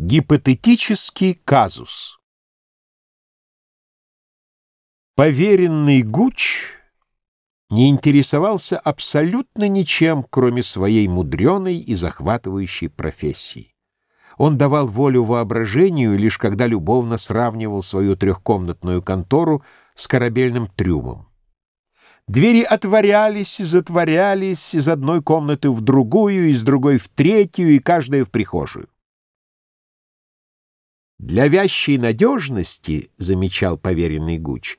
Гипотетический казус Поверенный Гуч не интересовался абсолютно ничем, кроме своей мудреной и захватывающей профессии. Он давал волю воображению, лишь когда любовно сравнивал свою трехкомнатную контору с корабельным трюмом. Двери отворялись и затворялись из одной комнаты в другую, из другой в третью, и каждая в прихожую. Для вящей надежности, замечал поверенный Гуч,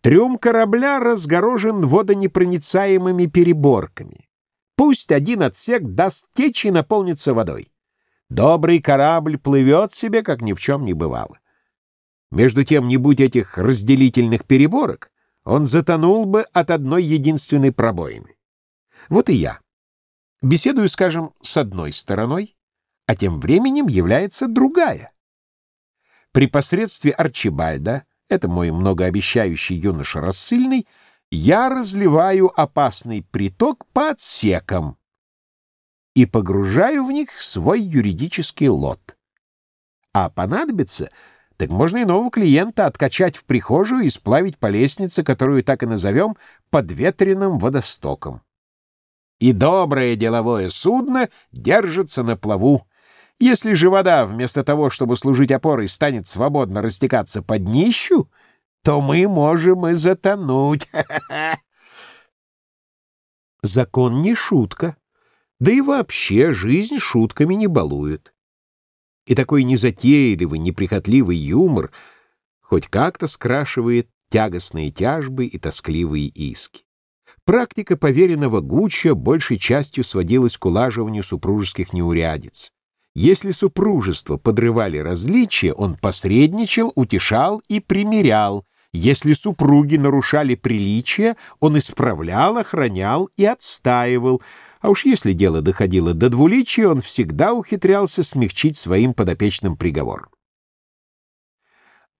трюм корабля разгорожен водонепроницаемыми переборками. Пусть один отсек даст течь и наполнится водой. Добрый корабль плывет себе, как ни в чем не бывало. Между тем, не будь этих разделительных переборок, он затонул бы от одной единственной пробоины. Вот и я. Беседую, скажем, с одной стороной, а тем временем является другая. При посредстве Арчибальда, это мой многообещающий юноша рассыльный, я разливаю опасный приток по отсекам и погружаю в них свой юридический лот. А понадобится, так можно и нового клиента откачать в прихожую и сплавить по лестнице, которую так и назовем подветренным водостоком. И доброе деловое судно держится на плаву, если же вода, вместо того, чтобы служить опорой, станет свободно растекаться под днищу, то мы можем и затонуть. Закон не шутка. Да и вообще жизнь шутками не балует. И такой незатейливый, неприхотливый юмор хоть как-то скрашивает тягостные тяжбы и тоскливые иски. Практика поверенного Гучча большей частью сводилась к улаживанию супружеских неурядиц. Если супружество подрывали различия, он посредничал, утешал и примирял. Если супруги нарушали приличия, он исправлял, охранял и отстаивал. А уж если дело доходило до двуличия, он всегда ухитрялся смягчить своим подопечным приговор.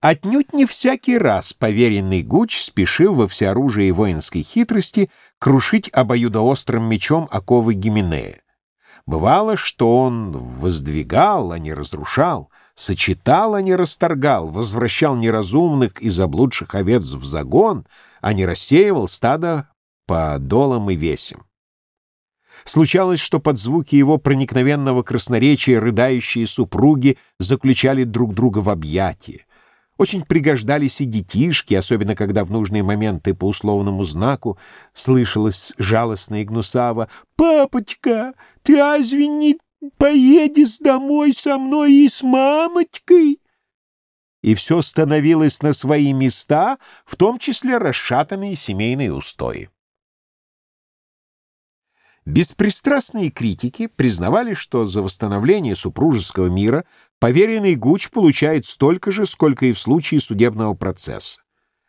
Отнюдь не всякий раз поверенный Гуч спешил во всеоружии воинской хитрости крушить обоюдоострым мечом оковы Гименея. Бывало, что он воздвигал, а не разрушал, сочетал, а не расторгал, возвращал неразумных и заблудших овец в загон, а не рассеивал стадо по долам и весям. Случалось, что под звуки его проникновенного красноречия рыдающие супруги заключали друг друга в объятия. Очень пригождались и детишки, особенно когда в нужные моменты по условному знаку слышалось жалостно и гнусаво «Папочка, ты разве поедешь домой со мной и с мамочкой?» И все становилось на свои места, в том числе расшатанные семейные устои. Беспристрастные критики признавали, что за восстановление супружеского мира поверенный Гуч получает столько же, сколько и в случае судебного процесса.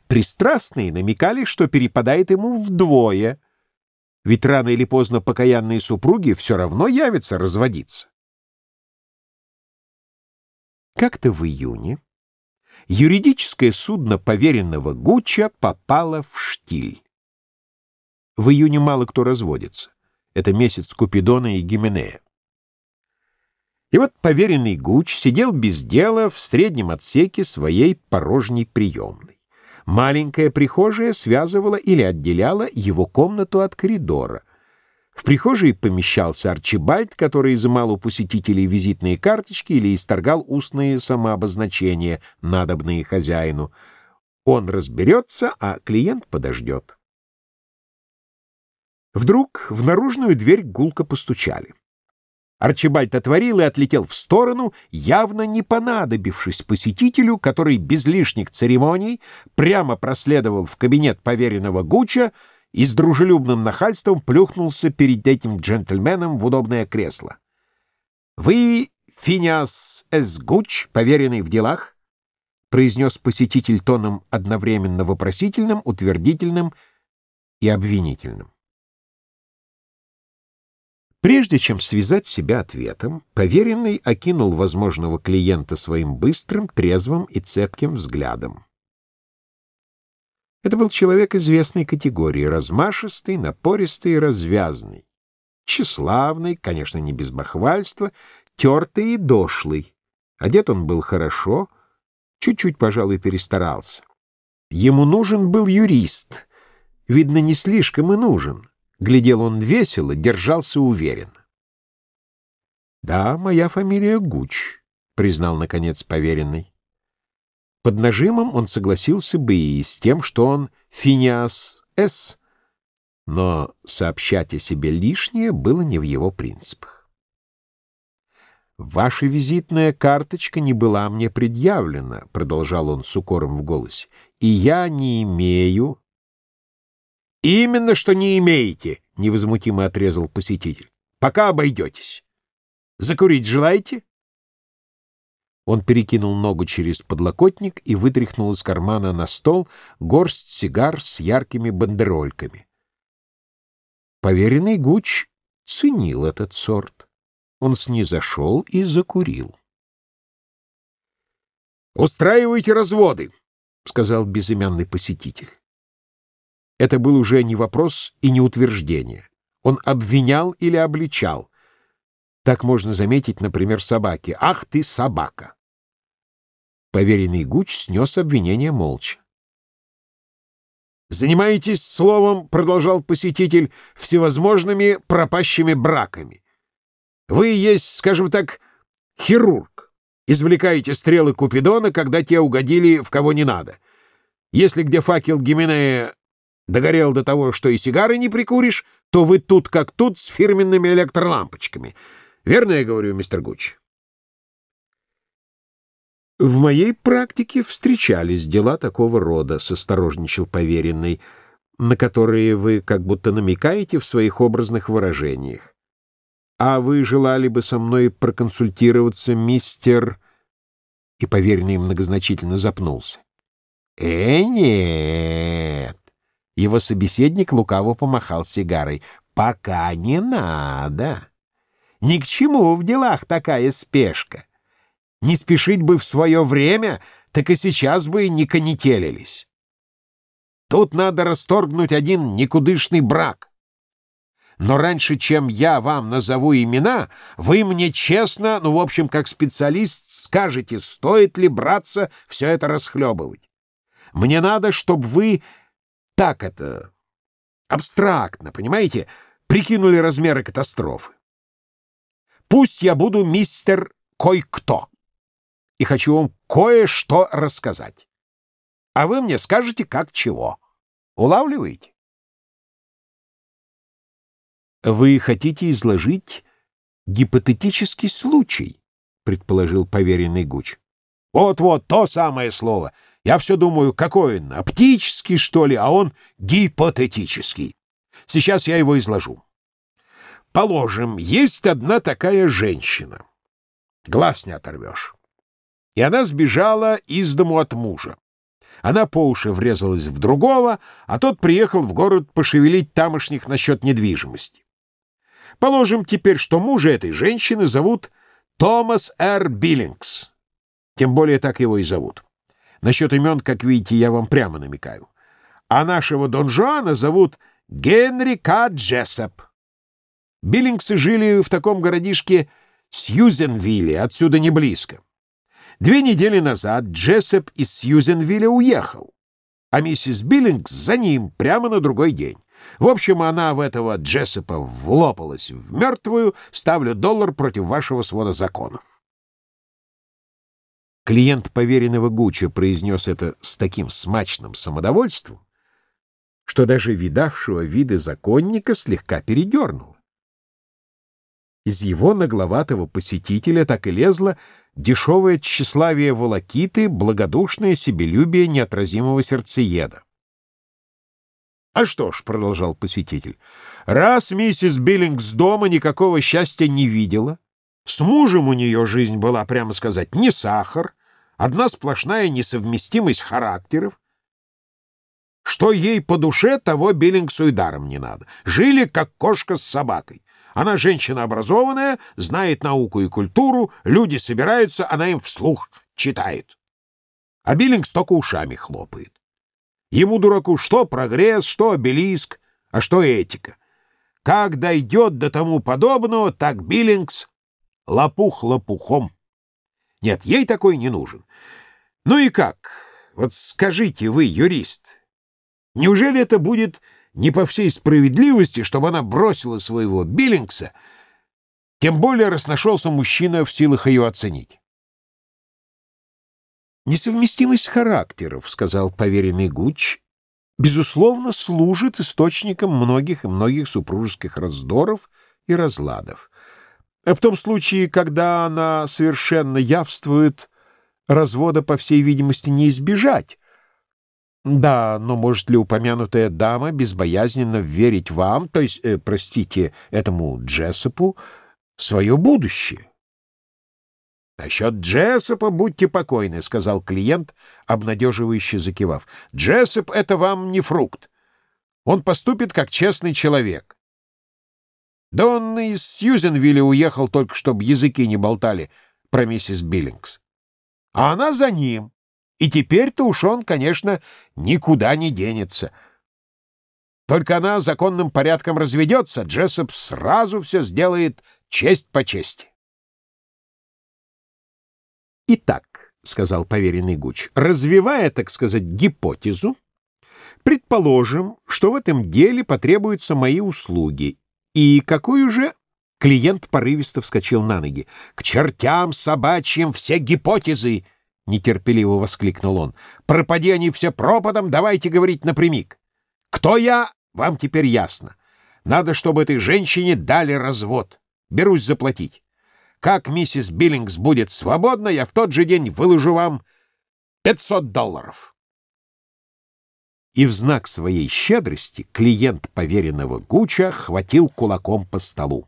Пристрастные намекали, что перепадает ему вдвое, ведь рано или поздно покаянные супруги все равно явятся разводиться. Как-то в июне юридическое судно поверенного Гуча попало в штиль. В июне мало кто разводится. Это месяц Купидона и Гименея. И вот поверенный Гуч сидел без дела в среднем отсеке своей порожней приемной. Маленькая прихожая связывала или отделяла его комнату от коридора. В прихожей помещался Арчибальд, который изымал у посетителей визитные карточки или исторгал устные самообозначения, надобные хозяину. Он разберется, а клиент подождет. Вдруг в наружную дверь гулко постучали. Арчибальд отворил и отлетел в сторону, явно не понадобившись посетителю, который без лишних церемоний прямо проследовал в кабинет поверенного Гуча и с дружелюбным нахальством плюхнулся перед этим джентльменом в удобное кресло. «Вы Финиас С. Гуч, поверенный в делах?» произнес посетитель тоном одновременно вопросительным, утвердительным и обвинительным. Прежде чем связать себя ответом, поверенный окинул возможного клиента своим быстрым, трезвым и цепким взглядом. Это был человек известной категории, размашистый, напористый и развязный, тщеславный, конечно, не без бахвальства, тертый и дошлый, Одет он был хорошо, чуть-чуть, пожалуй, перестарался. Ему нужен был юрист, видно, не слишком и нужен. Глядел он весело, держался уверенно. «Да, моя фамилия Гуч», — признал, наконец, поверенный. Под нажимом он согласился бы и с тем, что он Финиас С., но сообщать о себе лишнее было не в его принципах. «Ваша визитная карточка не была мне предъявлена», — продолжал он с укором в голосе, — «и я не имею...» «Именно что не имеете», — невозмутимо отрезал посетитель. «Пока обойдетесь. Закурить желаете?» Он перекинул ногу через подлокотник и вытряхнул из кармана на стол горсть сигар с яркими бандерольками. Поверенный Гуч ценил этот сорт. Он снизошел и закурил. «Устраивайте разводы», — сказал безымянный посетитель. Это был уже не вопрос и не утверждение. Он обвинял или обличал. Так можно заметить, например, собаки. «Ах ты, собака!» Поверенный Гуч снес обвинение молча. «Занимаетесь словом, — продолжал посетитель, — всевозможными пропащими браками. Вы есть, скажем так, хирург. Извлекаете стрелы Купидона, когда те угодили в кого не надо. Если где факел Гименея догорел до того, что и сигары не прикуришь, то вы тут как тут с фирменными электролампочками — Верно я говорю, мистер Гуч? В моей практике встречались дела такого рода, — осторожничал поверенный, на которые вы как будто намекаете в своих образных выражениях. А вы желали бы со мной проконсультироваться, мистер... И поверенный многозначительно запнулся. «Э, нет!» Его собеседник лукаво помахал сигарой. «Пока не надо!» Ни к чему в делах такая спешка. Не спешить бы в свое время, так и сейчас бы не конетелились. Тут надо расторгнуть один никудышный брак. Но раньше, чем я вам назову имена, вы мне честно, ну, в общем, как специалист, скажете, стоит ли браться все это расхлебывать. Мне надо, чтобы вы так это, абстрактно, понимаете, прикинули размеры катастрофы. Пусть я буду мистер кой-кто, и хочу вам кое-что рассказать. А вы мне скажете, как чего. Улавливаете? Вы хотите изложить гипотетический случай, предположил поверенный Гуч. Вот-вот, то самое слово. Я все думаю, какой он, оптический, что ли, а он гипотетический. Сейчас я его изложу. Положим, есть одна такая женщина. Глаз не оторвешь. И она сбежала из дому от мужа. Она по уши врезалась в другого, а тот приехал в город пошевелить тамошних насчет недвижимости. Положим теперь, что мужа этой женщины зовут Томас Р. Биллингс. Тем более так его и зовут. Насчет имен, как видите, я вам прямо намекаю. А нашего Дон Жуана зовут Генри К. Биллингсы жили в таком городишке Сьюзенвилле, отсюда не близко. Две недели назад Джессоп из Сьюзенвилля уехал, а миссис Биллингс за ним прямо на другой день. В общем, она в этого Джессопа влопалась в мертвую, ставлю доллар против вашего свода законов. Клиент поверенного Гуччи произнес это с таким смачным самодовольством, что даже видавшего виды законника слегка передернуло. Из его нагловатого посетителя так и лезло дешевое тщеславие волокиты, благодушное себелюбие неотразимого сердцееда. «А что ж», — продолжал посетитель, — «раз миссис Биллингс дома никакого счастья не видела, с мужем у нее жизнь была, прямо сказать, не сахар, одна сплошная несовместимость характеров, что ей по душе, того Биллингсу и даром не надо. Жили, как кошка с собакой. Она женщина образованная, знает науку и культуру, люди собираются, она им вслух читает. А Биллингс только ушами хлопает. Ему, дураку, что прогресс, что обелиск, а что этика. Как дойдет до тому подобного, так Биллингс лопух лопухом. Нет, ей такой не нужен. Ну и как? Вот скажите вы, юрист, неужели это будет не по всей справедливости, чтобы она бросила своего Биллингса, тем более раз нашелся мужчина в силах ее оценить? «Несовместимость характеров», — сказал поверенный Гуч, «безусловно, служит источником многих и многих супружеских раздоров и разладов. В том случае, когда она совершенно явствует, развода, по всей видимости, не избежать. Да, но может ли упомянутая дама безбоязненно верить вам, то есть, э, простите, этому Джессопу, свое будущее? «Насчет Джессопа будьте покойны», — сказал клиент, обнадеживающе закивав. «Джессоп — это вам не фрукт. Он поступит как честный человек». Да он из Сьюзенвилля уехал только, чтобы языки не болтали про миссис Биллингс. А она за ним. И теперь-то уж он, конечно, никуда не денется. Только она законным порядком разведется, Джессоп сразу все сделает честь по чести. «Итак», — сказал поверенный Гуч, — «развивая, так сказать, гипотезу, предположим, что в этом деле потребуются мои услуги. И какую же...» Клиент порывисто вскочил на ноги. «К чертям собачьим все гипотезы!» — нетерпеливо воскликнул он. «Пропади они все пропадом, давайте говорить напрямик. Кто я, вам теперь ясно. Надо, чтобы этой женщине дали развод. Берусь заплатить. Как миссис Биллингс будет свободна, я в тот же день выложу вам 500 долларов. И в знак своей щедрости клиент поверенного Гуча хватил кулаком по столу.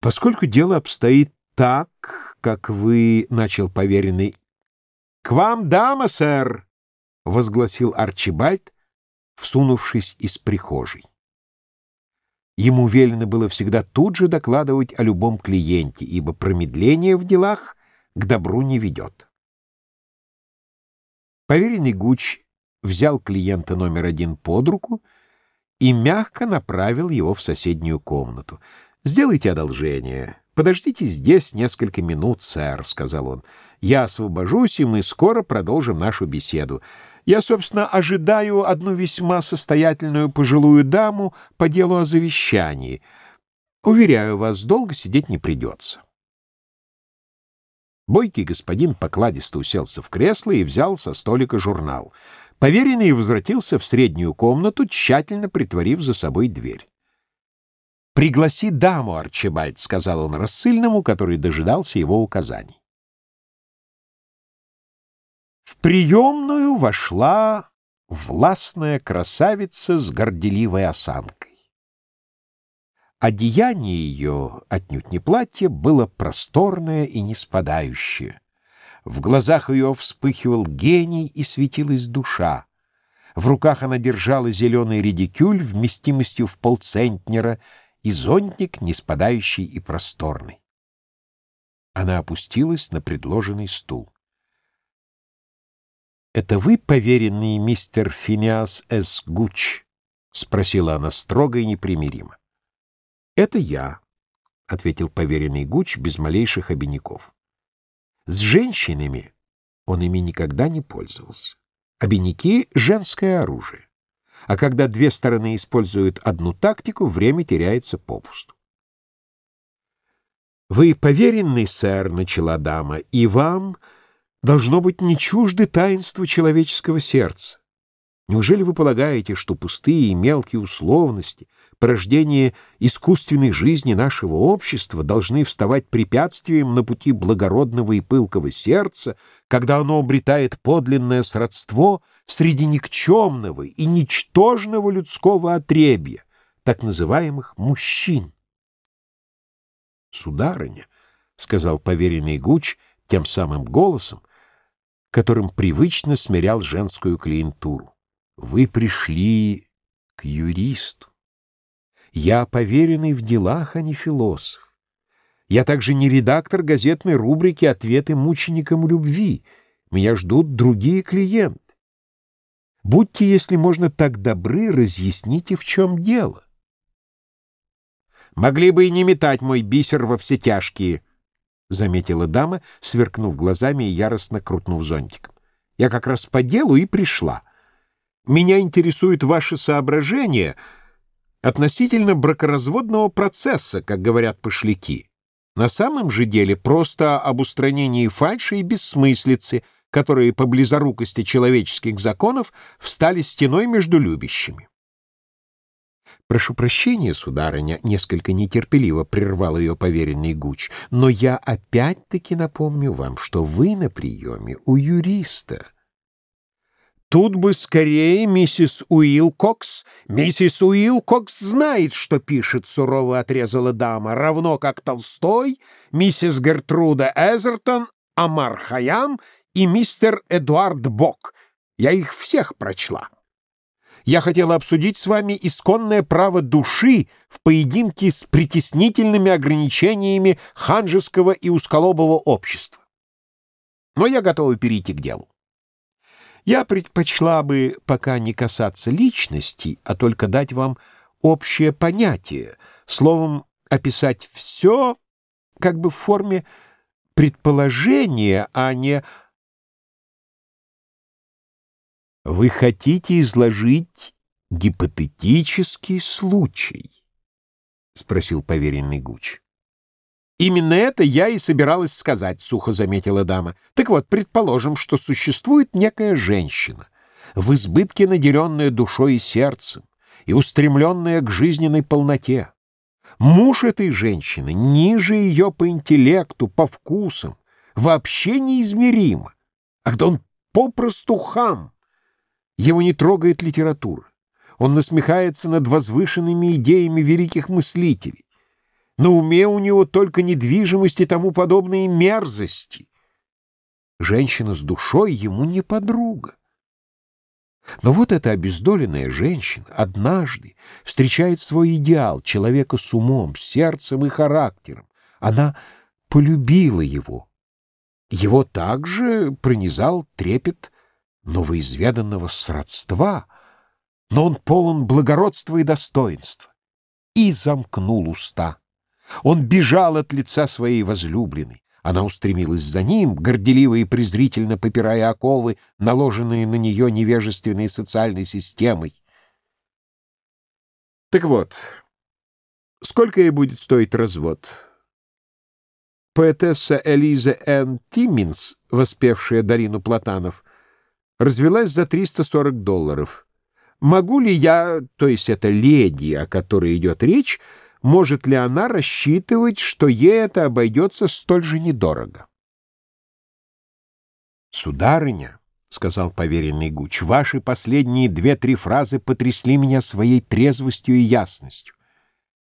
Поскольку дело обстоит так, как вы, — начал поверенный, — к вам дама, сэр, — возгласил Арчибальд, всунувшись из прихожей. Ему велено было всегда тут же докладывать о любом клиенте, ибо промедление в делах к добру не ведет. Поверенный Гуч взял клиента номер один под руку и мягко направил его в соседнюю комнату. «Сделайте одолжение. Подождите здесь несколько минут, сэр», — сказал он. «Я освобожусь, и мы скоро продолжим нашу беседу. Я, собственно, ожидаю одну весьма состоятельную пожилую даму по делу о завещании. Уверяю вас, долго сидеть не придется. Бойкий господин покладисто уселся в кресло и взял со столика журнал. Поверенный возвратился в среднюю комнату, тщательно притворив за собой дверь. «Пригласи даму, Арчибальд», — сказал он рассыльному, который дожидался его указаний. В приемную вошла властная красавица с горделивой осанкой. Одеяние ее, отнюдь не платье, было просторное и не спадающее. В глазах ее вспыхивал гений и светилась душа. В руках она держала зеленый редикюль вместимостью в полцентнера и зонтик, не спадающий и просторный. Она опустилась на предложенный стул. «Это вы, поверенный мистер Финиас С. Гуч?» — спросила она строго и непримиримо. «Это я», — ответил поверенный Гуч без малейших обиняков. «С женщинами он ими никогда не пользовался. Обиняки — женское оружие. А когда две стороны используют одну тактику, время теряется попусту. «Вы поверенный, сэр», — начала дама, — «и вам...» должно быть не чужды таинства человеческого сердца. Неужели вы полагаете, что пустые и мелкие условности, порождение искусственной жизни нашего общества должны вставать препятствием на пути благородного и пылкого сердца, когда оно обретает подлинное сродство среди никчемного и ничтожного людского отребья, так называемых мужчин? «Сударыня», — сказал поверенный Гуч тем самым голосом, которым привычно смирял женскую клиентуру. Вы пришли к юристу. Я поверенный в делах, а не философ. Я также не редактор газетной рубрики «Ответы мученикам любви». Меня ждут другие клиенты. Будьте, если можно, так добры, разъясните, в чем дело. Могли бы и не метать мой бисер во все тяжкие, — заметила дама, сверкнув глазами и яростно крутнув зонтиком. «Я как раз по делу и пришла. Меня интересуют ваши соображения относительно бракоразводного процесса, как говорят пошляки. На самом же деле просто об устранении фальши и бессмыслицы, которые по близорукости человеческих законов встали стеной между любящими. «Прошу прощения, сударыня», — несколько нетерпеливо прервал ее поверенный Гуч, «но я опять-таки напомню вам, что вы на приеме у юриста». «Тут бы скорее миссис Уилкокс. Миссис Уилкокс знает, что пишет», — сурово отрезала дама, «равно как Толстой, миссис Гертруда Эзертон, Амар Хаям и мистер Эдуард Бок. Я их всех прочла» я хотела обсудить с вами исконное право души в поединке с притеснительными ограничениями ханжеского и усколобого общества. Но я готова перейти к делу. Я предпочла бы пока не касаться личностей, а только дать вам общее понятие, словом, описать все как бы в форме предположения, а не Вы хотите изложить гипотетический случай? спросил поверенный Гуч. Именно это я и собиралась сказать, сухо заметила дама. Так вот, предположим, что существует некая женщина, в избытке наделенная душой и сердцем и устремленная к жизненной полноте. Муж этой женщины ниже ее по интеллекту, по вкусам, вообще неизмеримо. Ах да он попросту хам. Его не трогает литература. Он насмехается над возвышенными идеями великих мыслителей. На уме у него только недвижимость и тому подобные мерзости. Женщина с душой ему не подруга. Но вот эта обездоленная женщина однажды встречает свой идеал, человека с умом, сердцем и характером. Она полюбила его. Его также пронизал трепет новоизведанного сродства, но он полон благородства и достоинства. И замкнул уста. Он бежал от лица своей возлюбленной. Она устремилась за ним, горделиво и презрительно попирая оковы, наложенные на нее невежественной социальной системой. Так вот, сколько ей будет стоить развод? Поэтесса Элиза Н. Тимминс, воспевшая долину платанов, — развелась за 340 долларов. Могу ли я, то есть эта леди, о которой идет речь, может ли она рассчитывать, что ей это обойдется столь же недорого? «Сударыня», — сказал поверенный Гуч, — «ваши последние две-три фразы потрясли меня своей трезвостью и ясностью.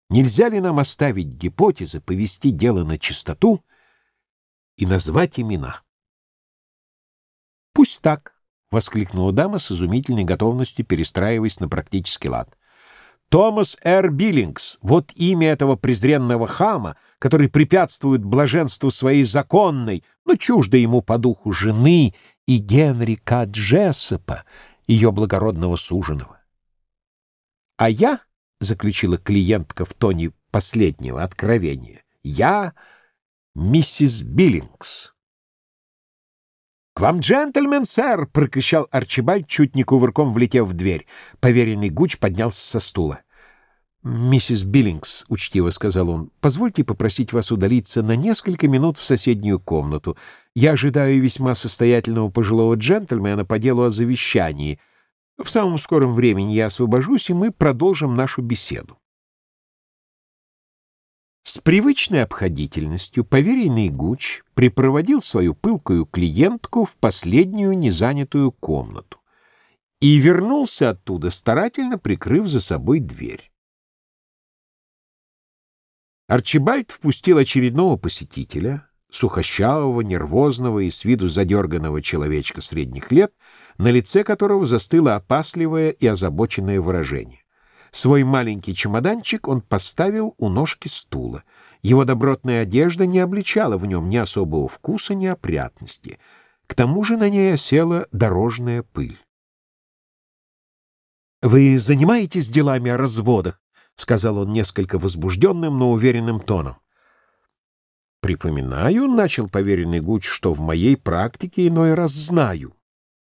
Нельзя ли нам оставить гипотезы, повести дело на чистоту и назвать имена?» «Пусть так», — воскликнула дама с изумительной готовностью, перестраиваясь на практический лад. «Томас Р. Биллингс — вот имя этого презренного хама, который препятствует блаженству своей законной, но чуждо ему по духу жены и Генри К. Джессопа, ее благородного суженого. А я, — заключила клиентка в тоне последнего откровения, — я миссис Биллингс. «К вам джентльмен, сэр!» — прокричал Арчибальд, чуть не кувырком влетев в дверь. Поверенный Гуч поднялся со стула. «Миссис Биллингс», — учтиво сказал он, — «позвольте попросить вас удалиться на несколько минут в соседнюю комнату. Я ожидаю весьма состоятельного пожилого джентльмена по делу о завещании. В самом скором времени я освобожусь, и мы продолжим нашу беседу». С привычной обходительностью поверенный Гуч припроводил свою пылкую клиентку в последнюю незанятую комнату и вернулся оттуда, старательно прикрыв за собой дверь. Арчибальд впустил очередного посетителя, сухощавого, нервозного и с виду задерганного человечка средних лет, на лице которого застыло опасливое и озабоченное выражение. Свой маленький чемоданчик он поставил у ножки стула. Его добротная одежда не обличала в нем ни особого вкуса, ни опрятности. К тому же на ней осела дорожная пыль. «Вы занимаетесь делами о разводах?» — сказал он несколько возбужденным, но уверенным тоном. «Припоминаю, — начал поверенный Гуч, — что в моей практике иной раз знаю».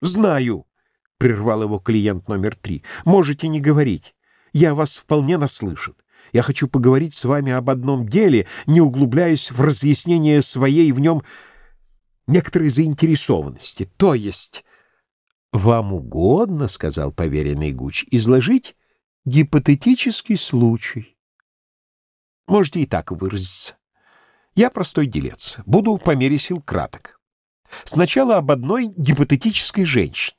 «Знаю!» — прервал его клиент номер три. «Можете не говорить. Я вас вполне наслышан. Я хочу поговорить с вами об одном деле, не углубляясь в разъяснение своей в нем некоторой заинтересованности. То есть...» «Вам угодно, — сказал поверенный Гуч, — изложить гипотетический случай. Можете и так выразиться. Я простой делец, буду по мере сил краток. Сначала об одной гипотетической женщине.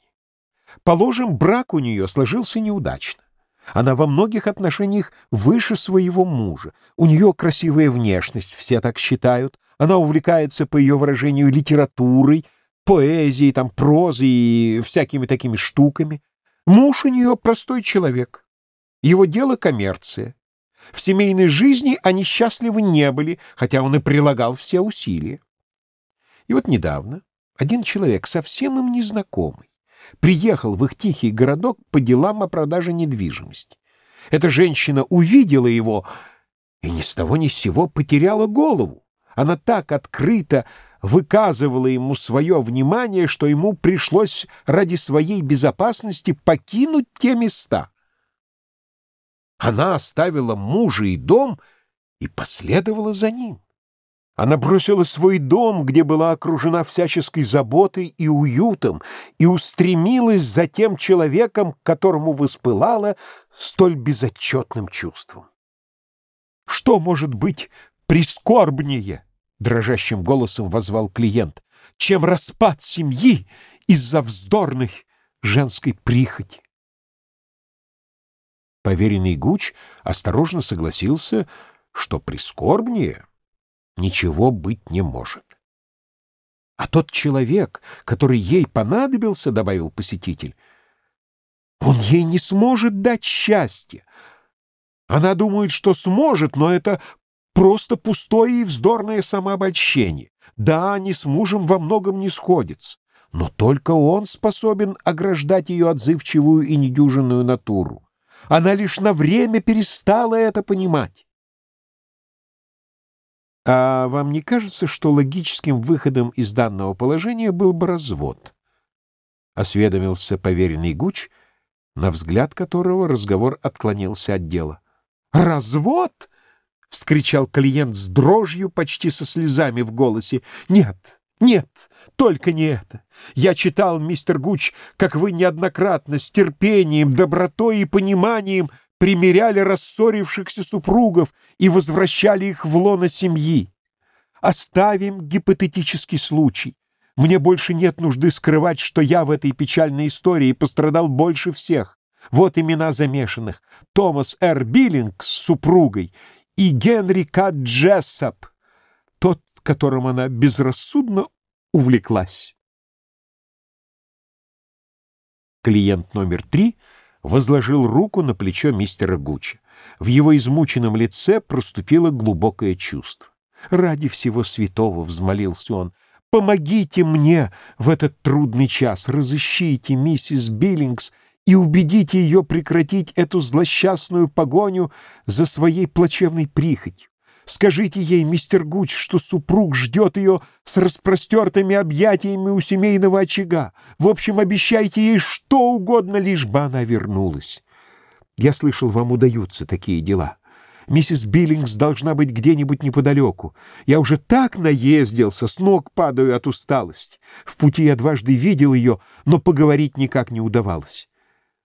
Положим, брак у нее сложился неудачно. Она во многих отношениях выше своего мужа. У нее красивая внешность, все так считают. Она увлекается, по ее выражению, литературой, поэзией, там, прозой и всякими такими штуками. Муж у нее простой человек. Его дело — коммерция. В семейной жизни они счастливы не были, хотя он и прилагал все усилия. И вот недавно один человек, совсем им незнакомый, приехал в их тихий городок по делам о продаже недвижимости. Эта женщина увидела его и ни с того ни с сего потеряла голову. Она так открыто выказывала ему свое внимание, что ему пришлось ради своей безопасности покинуть те места. Она оставила мужа и дом и последовала за ним. Она бросила свой дом, где была окружена всяческой заботой и уютом, и устремилась за тем человеком, которому воспылала столь безотчетным чувством. «Что может быть прискорбнее?» — дрожащим голосом возвал клиент, «чем распад семьи из-за вздорной женской прихоти?» Поверенный Гуч осторожно согласился, что прискорбнее ничего быть не может. А тот человек, который ей понадобился, — добавил посетитель, — он ей не сможет дать счастья. Она думает, что сможет, но это просто пустое и вздорное самообольщение. Да, они с мужем во многом не сходятся, но только он способен ограждать ее отзывчивую и недюжинную натуру. Она лишь на время перестала это понимать. А вам не кажется, что логическим выходом из данного положения был бы развод? Осведомился поверенный Гуч, на взгляд которого разговор отклонился от дела. «Развод?» — вскричал клиент с дрожью, почти со слезами в голосе. «Нет, нет, только не это. Я читал, мистер Гуч, как вы неоднократно с терпением, добротой и пониманием примиряли рассорившихся супругов и возвращали их в лоно семьи. Оставим гипотетический случай. Мне больше нет нужды скрывать, что я в этой печальной истории пострадал больше всех. Вот имена замешанных. Томас Р. Биллинг с супругой и Генри К. Джессоп, тот, которым она безрассудно увлеклась. Клиент номер три возложил руку на плечо мистера Гуччи. В его измученном лице проступило глубокое чувство. «Ради всего святого!» — взмолился он. «Помогите мне в этот трудный час! Разыщите миссис Биллингс и убедите ее прекратить эту злосчастную погоню за своей плачевной прихотью. Скажите ей, мистер Гуч, что супруг ждет ее с распростертыми объятиями у семейного очага. В общем, обещайте ей что угодно, лишь бы она вернулась. Я слышал, вам удаются такие дела. Миссис Биллингс должна быть где-нибудь неподалеку. Я уже так наездился, с ног падаю от усталости. В пути я дважды видел ее, но поговорить никак не удавалось.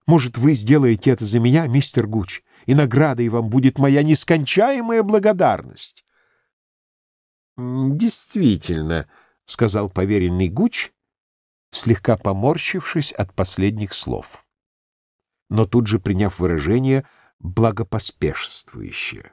Может, вы сделаете это за меня, мистер Гуч, и наградой вам будет моя нескончаемая благодарность. «Действительно», — сказал поверенный Гуч, слегка поморщившись от последних слов, но тут же приняв выражение «благопоспешствующее».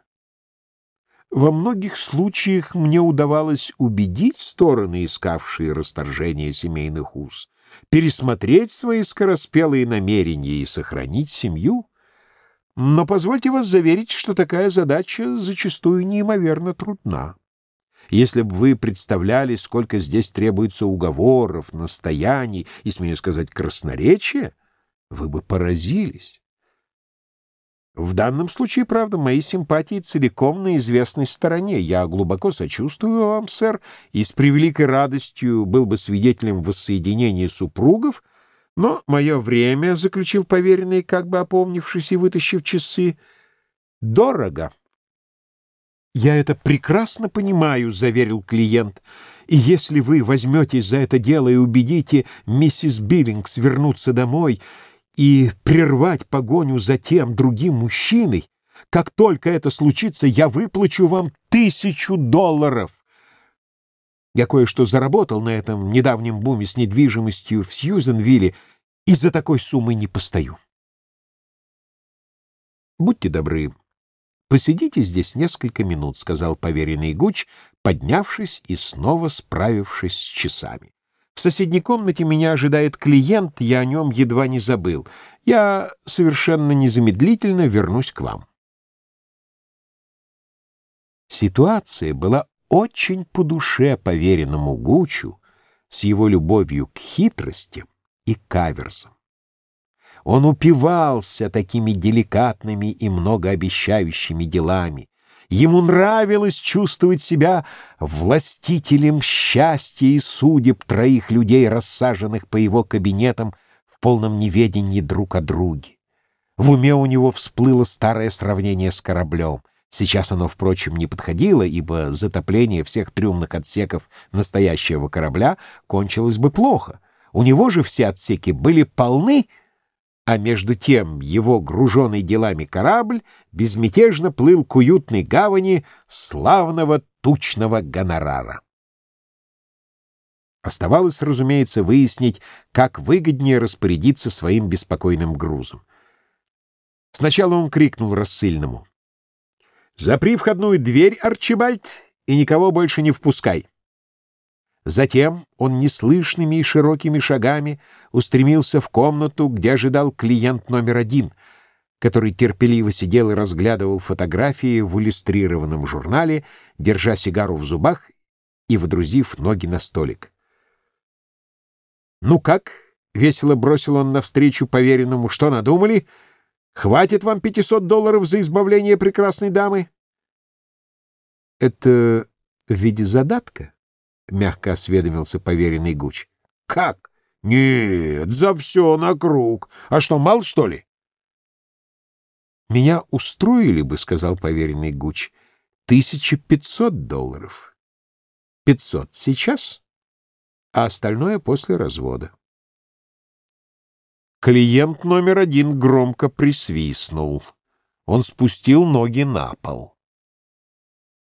Во многих случаях мне удавалось убедить стороны, искавшие расторжение семейных уз, пересмотреть свои скороспелые намерения и сохранить семью. Но позвольте вас заверить, что такая задача зачастую неимоверно трудна. Если бы вы представляли, сколько здесь требуется уговоров, настояний и, смею сказать, красноречия, вы бы поразились. В данном случае, правда, мои симпатии целиком на известной стороне. Я глубоко сочувствую вам, сэр, и с превеликой радостью был бы свидетелем воссоединения супругов, но мое время, — заключил поверенный, как бы опомнившись и вытащив часы, — дорого. «Я это прекрасно понимаю», — заверил клиент. «И если вы возьметесь за это дело и убедите миссис Биллингс вернуться домой и прервать погоню за тем другим мужчиной, как только это случится, я выплачу вам тысячу долларов». Я кое-что заработал на этом недавнем буме с недвижимостью в Сьюзенвилле и за такой суммы не постою. Будьте добры, «Посидите здесь несколько минут», — сказал поверенный Гуч, поднявшись и снова справившись с часами. «В соседней комнате меня ожидает клиент, я о нем едва не забыл. Я совершенно незамедлительно вернусь к вам». Ситуация была очень по душе поверенному Гучу с его любовью к хитростям и каверзам. Он упивался такими деликатными и многообещающими делами. Ему нравилось чувствовать себя властителем счастья и судеб троих людей, рассаженных по его кабинетам в полном неведении друг о друге. В уме у него всплыло старое сравнение с кораблем. Сейчас оно, впрочем, не подходило, ибо затопление всех трюмных отсеков настоящего корабля кончилось бы плохо. У него же все отсеки были полны, а между тем его груженный делами корабль безмятежно плыл к уютной гавани славного тучного гонорара. Оставалось, разумеется, выяснить, как выгоднее распорядиться своим беспокойным грузом. Сначала он крикнул рассыльному. «Запри входную дверь, Арчибальд, и никого больше не впускай». Затем он неслышными и широкими шагами устремился в комнату, где ожидал клиент номер один, который терпеливо сидел и разглядывал фотографии в иллюстрированном журнале, держа сигару в зубах и водрузив ноги на столик. «Ну как?» — весело бросил он навстречу поверенному. «Что надумали? Хватит вам 500 долларов за избавление прекрасной дамы?» «Это в виде задатка?» — мягко осведомился поверенный Гуч. «Как? Нет, за все на круг. А что, мало, что ли?» «Меня устроили бы, — сказал поверенный Гуч, — тысяча пятьсот долларов. Пятьсот сейчас, а остальное после развода». Клиент номер один громко присвистнул. Он спустил ноги на пол.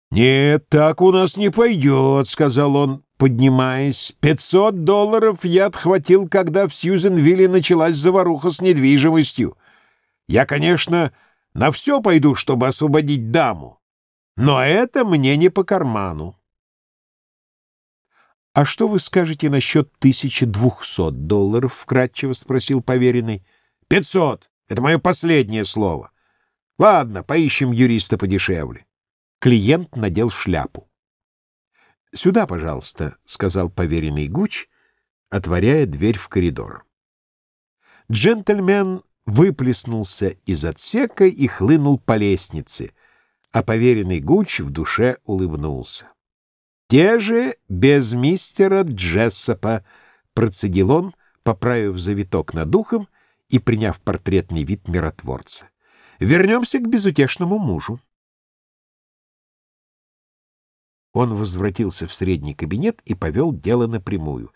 «Нет, так у нас не пойдет», — сказал он, поднимаясь. «Пятьсот долларов я отхватил, когда в Сьюзенвилле началась заваруха с недвижимостью. Я, конечно, на все пойду, чтобы освободить даму, но это мне не по карману». «А что вы скажете насчет тысячи двухсот долларов?» — вкратчиво спросил поверенный. «Пятьсот! Это мое последнее слово. Ладно, поищем юриста подешевле». Клиент надел шляпу. «Сюда, пожалуйста», — сказал поверенный Гуч, отворяя дверь в коридор. Джентльмен выплеснулся из отсека и хлынул по лестнице, а поверенный Гуч в душе улыбнулся. «Те же без мистера Джессопа», — процедил он, поправив завиток над ухом и приняв портретный вид миротворца. «Вернемся к безутешному мужу». Он возвратился в средний кабинет и повел дело напрямую.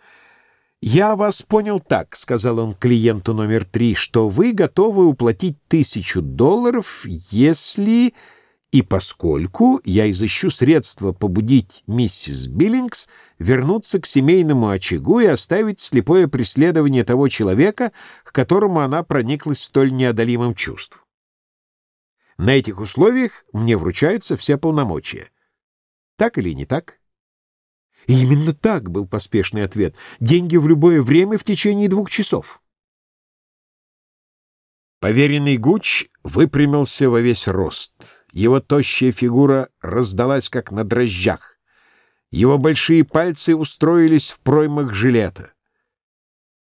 «Я вас понял так», — сказал он клиенту номер три, «что вы готовы уплатить тысячу долларов, если и поскольку я изыщу средства побудить миссис Биллингс вернуться к семейному очагу и оставить слепое преследование того человека, к которому она прониклась столь неодолимым чувством. На этих условиях мне вручаются все полномочия. Так или не так? И именно так был поспешный ответ. Деньги в любое время в течение двух часов. Поверенный Гуч выпрямился во весь рост. Его тощая фигура раздалась, как на дрожжах. Его большие пальцы устроились в проймах жилета.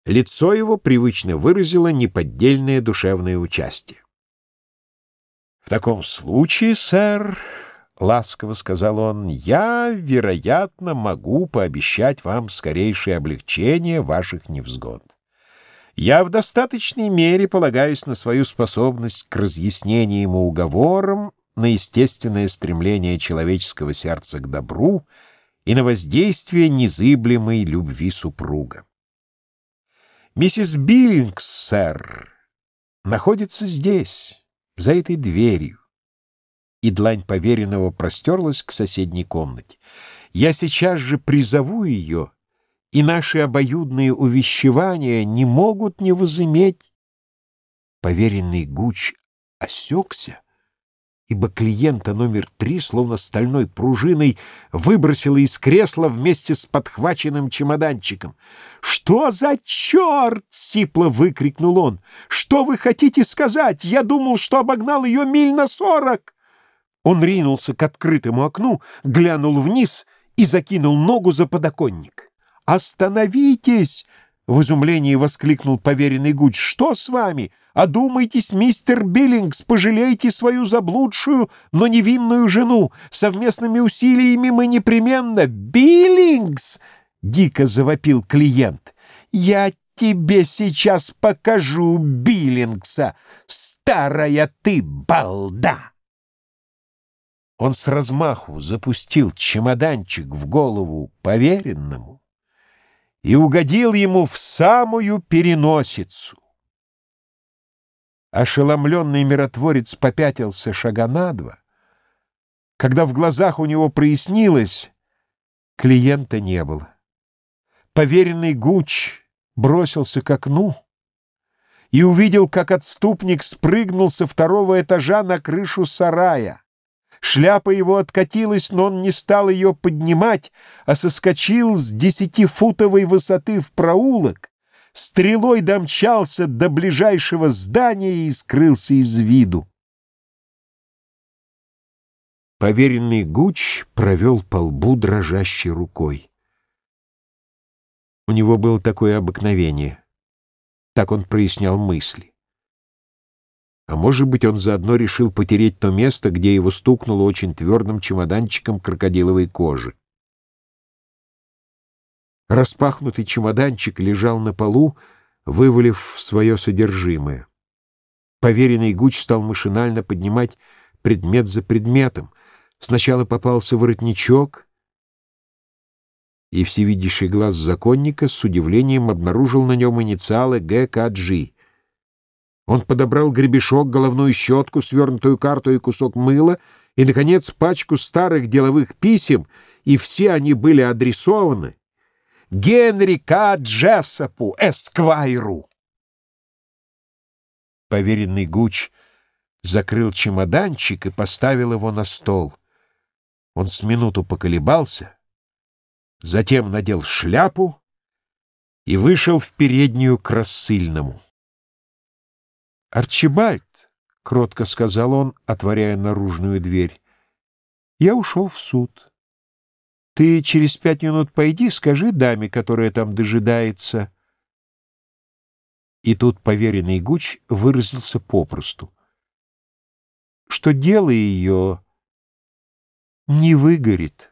Лицо его привычно выразило неподдельное душевное участие. «В таком случае, сэр, — ласково сказал он, — я, вероятно, могу пообещать вам скорейшее облегчение ваших невзгод. Я в достаточной мере полагаюсь на свою способность к разъяснениям и уговорам, на естественное стремление человеческого сердца к добру и на воздействие незыблемой любви супруга. Миссис Биллингс, сэр, находится здесь, за этой дверью. И длань поверенного простерлась к соседней комнате. Я сейчас же призову ее, и наши обоюдные увещевания не могут не возыметь. Поверенный Гуч осекся, ибо клиента номер три, словно стальной пружиной, выбросила из кресла вместе с подхваченным чемоданчиком. «Что за черт?» — сипло выкрикнул он. «Что вы хотите сказать? Я думал, что обогнал ее миль на сорок!» Он ринулся к открытому окну, глянул вниз и закинул ногу за подоконник. «Остановитесь!» — в изумлении воскликнул поверенный Гуч. «Что с вами? Одумайтесь, мистер Биллингс, пожалейте свою заблудшую, но невинную жену. Совместными усилиями мы непременно...» «Биллингс!» — дико завопил клиент. «Я тебе сейчас покажу Биллингса, старая ты балда!» Он с размаху запустил чемоданчик в голову поверенному и угодил ему в самую переносицу. Ошеломленный миротворец попятился шага на два. Когда в глазах у него прояснилось, клиента не было. Поверенный Гуч бросился к окну и увидел, как отступник спрыгнул со второго этажа на крышу сарая. Шляпа его откатилась, но он не стал ее поднимать, а соскочил с десятифутовой высоты в проулок, стрелой домчался до ближайшего здания и скрылся из виду. Поверенный Гуч провел по лбу дрожащей рукой. У него было такое обыкновение. Так он прояснял мысли. А может быть, он заодно решил потереть то место, где его стукнуло очень твердым чемоданчиком крокодиловой кожи. Распахнутый чемоданчик лежал на полу, вывалив свое содержимое. Поверенный Гуч стал машинально поднимать предмет за предметом. Сначала попался воротничок, и всевидящий глаз законника с удивлением обнаружил на нем инициалы ГКГ. Он подобрал гребешок, головную щетку, свернутую карту и кусок мыла, и, наконец, пачку старых деловых писем, и все они были адресованы Генри К. Джессопу, Эсквайру. Поверенный Гуч закрыл чемоданчик и поставил его на стол. Он с минуту поколебался, затем надел шляпу и вышел в переднюю к рассыльному. «Арчибальд», — кротко сказал он, отворяя наружную дверь, — «я ушел в суд. Ты через пять минут пойди, скажи даме, которая там дожидается». И тут поверенный Гуч выразился попросту, что дело ее не выгорит.